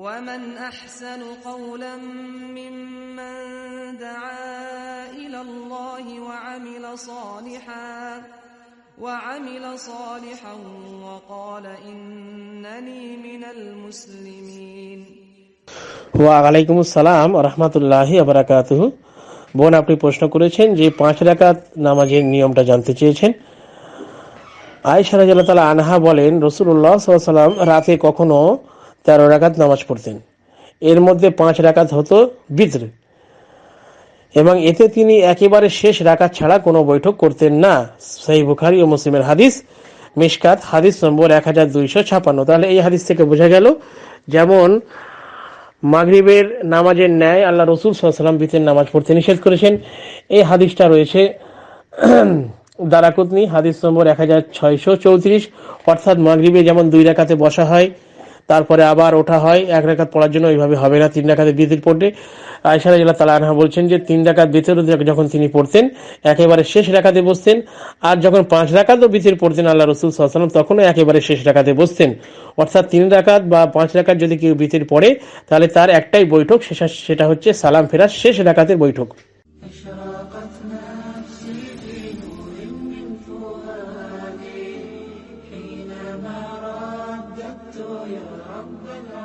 ومن أحسن قولا ممن دعا إلى الله وعمل صالحا وعمل صالحا وقال إنني من المسلمين ওয়ালাইকুম আসসালাম রহমতুল্লাহি আবরাকাতুহু বোন আপনি প্রশ্ন করেছেন যে পাঁচ রাকাত নামাজের নিয়মটা জানতে চেয়েছেন আয়সা রাজাল্লাহ তালা আনহা বলেন রসুল্লাহ সাল্লাম রাতে কখনো তেরো রাকাত নামাজ পড়তেন। এর মধ্যে পাঁচ রাকাত হতো বিদ্র। এবং এতে তিনি একেবারে শেষ রাকাত ছাড়া কোনো বৈঠক করতেন না। সেই বুখারি ও মুসলিমের হাদিস, মিশকাত, হাদিস নম্বর এক হাজার দুইশো ছাপান্ন। তাহলে এই হাদিস থেকে বোঝা গেল যেমন মাগরিবের নামাজের ন্যায় আল্লাহ রসুল সাল্লাম বিতের নামাজ পড়তে নিষেধ করেছেন। এই হাদিসটা রয়েছে দারাকুতনি, হাদিস নম্বর এক হাজার ছয়শো চৌত্রিশ। অর্থাৎ মাগরিবে যেমন দুই রেখাতে বসা হয় তারপরে আবার ওঠা হয়, এক রেখাত পড়ার জন্য ওইভাবে হবে না, তিন রেখাতে বিতির পড়তে আয়সারা জেলা তালা আনহা বলছেন যে, তিন রাকাত বিতের যখন তিনি পড়তেন, একেবারে শেষ রেখাতে বসতেন, আর যখন পাঁচ রাকাতও বিতির পড়তেন আল্লাহ রসুল সাল্লাম তখনও একেবারে শেষ রাখাতে বসতেন। অর্থাৎ তিন রাকাত বা পাঁচ রাকাত যদি কেউ বিতির পড়ে, তাহলে তার একটাই বৈঠক, সেটা হচ্ছে সালাম ফেরার শেষ রাকাতের বৈঠক। أشرقت